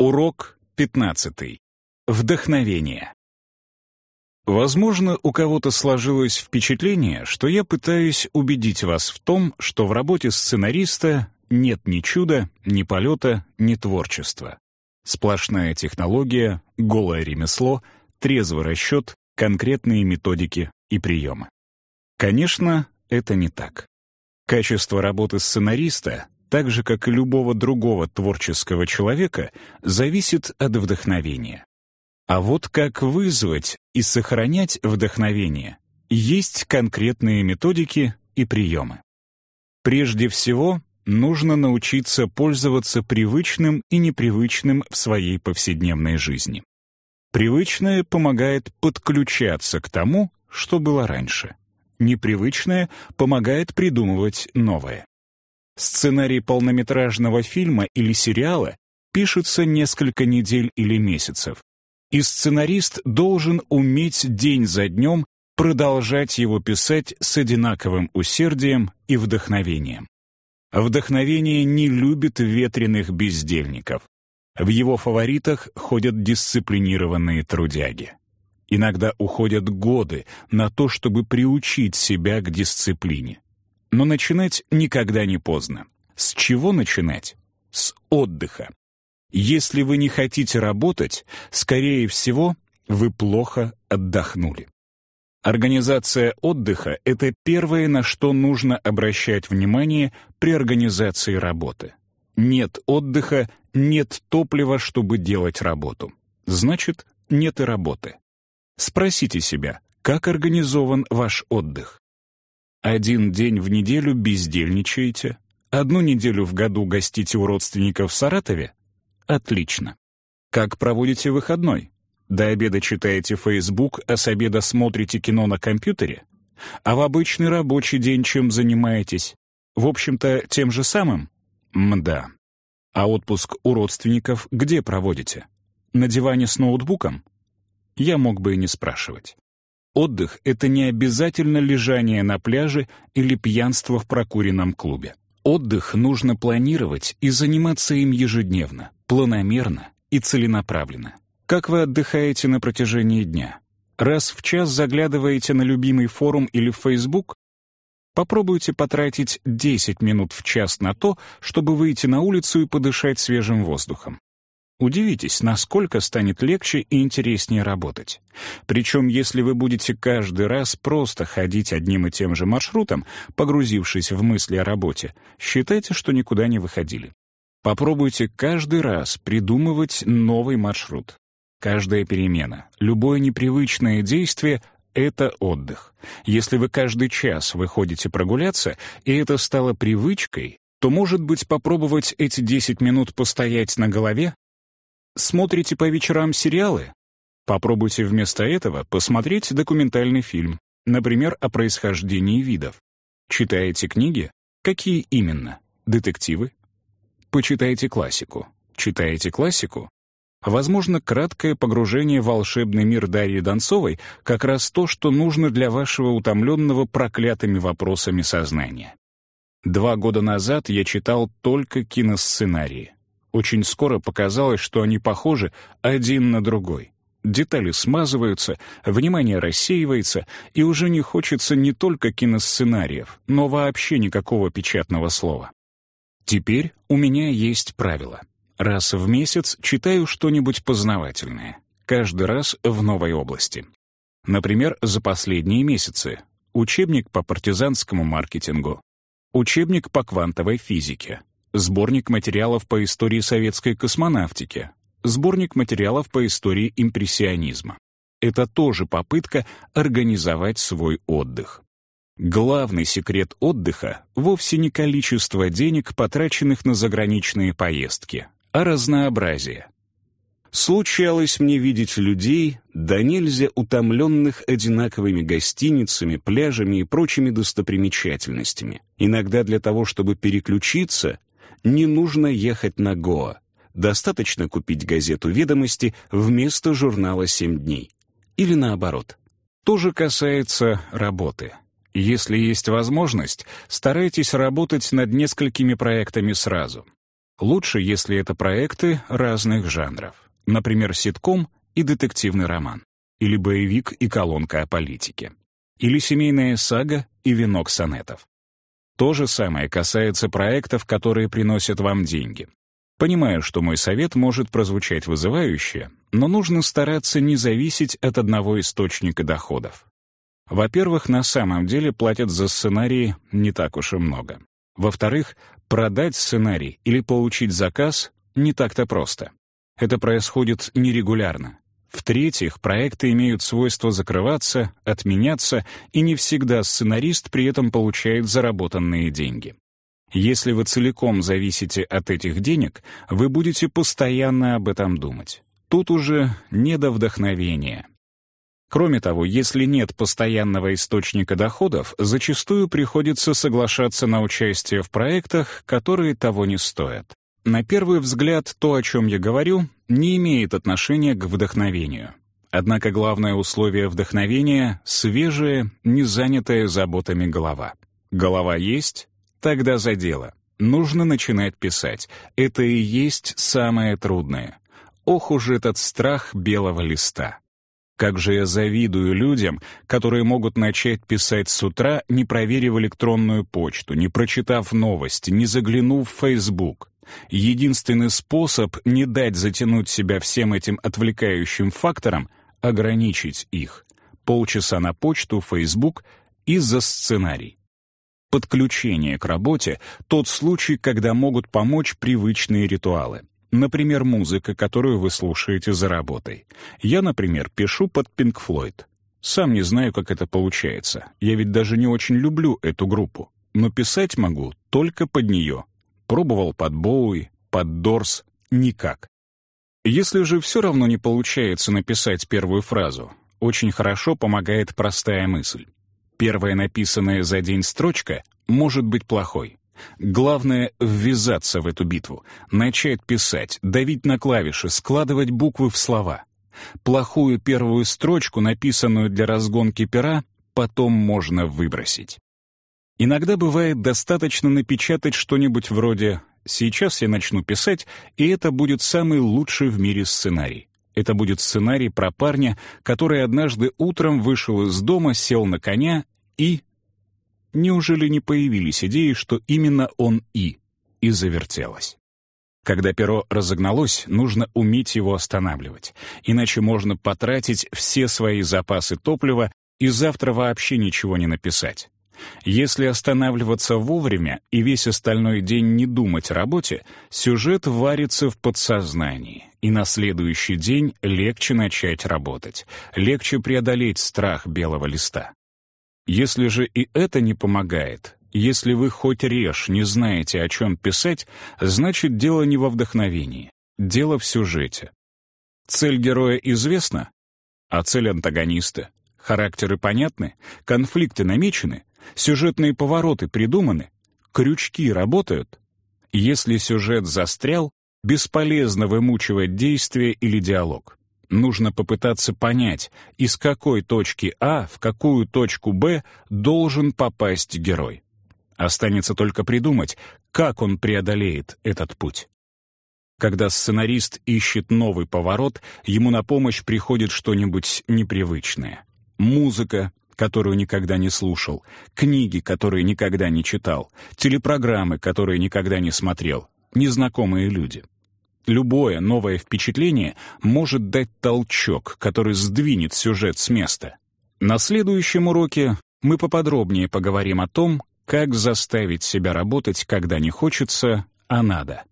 Урок 15. Вдохновение. Возможно, у кого-то сложилось впечатление, что я пытаюсь убедить вас в том, что в работе сценариста нет ни чуда, ни полета, ни творчества. Сплошная технология, голое ремесло, трезвый расчет, конкретные методики и приемы. Конечно, это не так. Качество работы сценариста, так же как и любого другого творческого человека, зависит от вдохновения. А вот как вызвать и сохранять вдохновение, есть конкретные методики и приемы. Прежде всего, нужно научиться пользоваться привычным и непривычным в своей повседневной жизни. Привычное помогает подключаться к тому, что было раньше. Непривычное помогает придумывать новое. Сценарий полнометражного фильма или сериала пишется несколько недель или месяцев, и сценарист должен уметь день за днем продолжать его писать с одинаковым усердием и вдохновением. Вдохновение не любит ветреных бездельников. В его фаворитах ходят дисциплинированные трудяги. Иногда уходят годы на то, чтобы приучить себя к дисциплине. Но начинать никогда не поздно. С чего начинать? С отдыха. Если вы не хотите работать, скорее всего, вы плохо отдохнули. Организация отдыха — это первое, на что нужно обращать внимание при организации работы. Нет отдыха, нет топлива, чтобы делать работу. Значит, нет и работы. Спросите себя, как организован ваш отдых? Один день в неделю бездельничаете, одну неделю в году гостите у родственников в Саратове? Отлично. Как проводите выходной? До обеда читаете Facebook, а с обеда смотрите кино на компьютере? А в обычный рабочий день чем занимаетесь? В общем-то, тем же самым? Мда. А отпуск у родственников где проводите? На диване с ноутбуком? Я мог бы и не спрашивать. Отдых — это не обязательно лежание на пляже или пьянство в прокуренном клубе. Отдых нужно планировать и заниматься им ежедневно, планомерно и целенаправленно. Как вы отдыхаете на протяжении дня? Раз в час заглядываете на любимый форум или в Facebook? Попробуйте потратить 10 минут в час на то, чтобы выйти на улицу и подышать свежим воздухом. Удивитесь, насколько станет легче и интереснее работать. Причем, если вы будете каждый раз просто ходить одним и тем же маршрутом, погрузившись в мысли о работе, считайте, что никуда не выходили. Попробуйте каждый раз придумывать новый маршрут. Каждая перемена, любое непривычное действие — это отдых. Если вы каждый час выходите прогуляться, и это стало привычкой, то, может быть, попробовать эти 10 минут постоять на голове? Смотрите по вечерам сериалы? Попробуйте вместо этого посмотреть документальный фильм, например, о происхождении видов. Читаете книги? Какие именно? Детективы? Почитайте классику. Читаете классику? Возможно, краткое погружение в волшебный мир Дарьи Донцовой как раз то, что нужно для вашего утомленного проклятыми вопросами сознания. Два года назад я читал только киносценарии. Очень скоро показалось, что они похожи один на другой. Детали смазываются, внимание рассеивается, и уже не хочется не только киносценариев, но вообще никакого печатного слова. Теперь у меня есть правило. Раз в месяц читаю что-нибудь познавательное. Каждый раз в новой области. Например, за последние месяцы. Учебник по партизанскому маркетингу. Учебник по квантовой физике. Сборник материалов по истории советской космонавтики. Сборник материалов по истории импрессионизма. Это тоже попытка организовать свой отдых. Главный секрет отдыха — вовсе не количество денег, потраченных на заграничные поездки, а разнообразие. Случалось мне видеть людей, да нельзя утомленных одинаковыми гостиницами, пляжами и прочими достопримечательностями. Иногда для того, чтобы переключиться, не нужно ехать на Гоа. Достаточно купить газету «Ведомости» вместо журнала «Семь дней». Или наоборот. То же касается работы. Если есть возможность, старайтесь работать над несколькими проектами сразу. Лучше, если это проекты разных жанров. Например, ситком и детективный роман. Или боевик и колонка о политике. Или семейная сага и венок сонетов. То же самое касается проектов, которые приносят вам деньги. Понимаю, что мой совет может прозвучать вызывающе, но нужно стараться не зависеть от одного источника доходов. Во-первых, на самом деле платят за сценарии не так уж и много. Во-вторых, продать сценарий или получить заказ не так-то просто. Это происходит нерегулярно. В-третьих, проекты имеют свойство закрываться, отменяться, и не всегда сценарист при этом получает заработанные деньги. Если вы целиком зависите от этих денег, вы будете постоянно об этом думать. Тут уже не до вдохновения. Кроме того, если нет постоянного источника доходов, зачастую приходится соглашаться на участие в проектах, которые того не стоят. На первый взгляд, то, о чем я говорю, не имеет отношения к вдохновению. Однако главное условие вдохновения — свежая, не занятая заботами голова. Голова есть? Тогда за дело. Нужно начинать писать. Это и есть самое трудное. Ох уж этот страх белого листа. Как же я завидую людям, которые могут начать писать с утра, не проверив электронную почту, не прочитав новости, не заглянув в Facebook. Единственный способ не дать затянуть себя всем этим отвлекающим факторам — ограничить их. Полчаса на почту, Facebook и за сценарий. Подключение к работе — тот случай, когда могут помочь привычные ритуалы. Например, музыка, которую вы слушаете за работой. Я, например, пишу под Pink Floyd. Сам не знаю, как это получается. Я ведь даже не очень люблю эту группу. Но писать могу только под нее. Пробовал под Боуи, под Дорс. Никак. Если же все равно не получается написать первую фразу, очень хорошо помогает простая мысль. Первая написанная за день строчка может быть плохой. Главное — ввязаться в эту битву, начать писать, давить на клавиши, складывать буквы в слова. Плохую первую строчку, написанную для разгонки пера, потом можно выбросить. Иногда бывает достаточно напечатать что-нибудь вроде «Сейчас я начну писать, и это будет самый лучший в мире сценарий». Это будет сценарий про парня, который однажды утром вышел из дома, сел на коня и Неужели не появились идеи, что именно он и, и завертелось? Когда перо разогналось, нужно уметь его останавливать, иначе можно потратить все свои запасы топлива и завтра вообще ничего не написать. Если останавливаться вовремя и весь остальной день не думать о работе, сюжет варится в подсознании, и на следующий день легче начать работать, легче преодолеть страх белого листа. Если же и это не помогает, если вы хоть режь не знаете, о чем писать, значит, дело не во вдохновении, дело в сюжете. Цель героя известна, а цель антагониста. Характеры понятны, конфликты намечены, сюжетные повороты придуманы, крючки работают. Если сюжет застрял, бесполезно вымучивать действие или диалог. Нужно попытаться понять, из какой точки А в какую точку Б должен попасть герой. Останется только придумать, как он преодолеет этот путь. Когда сценарист ищет новый поворот, ему на помощь приходит что-нибудь непривычное. Музыка, которую никогда не слушал, книги, которые никогда не читал, телепрограммы, которые никогда не смотрел, незнакомые люди — Любое новое впечатление может дать толчок, который сдвинет сюжет с места. На следующем уроке мы поподробнее поговорим о том, как заставить себя работать, когда не хочется, а надо.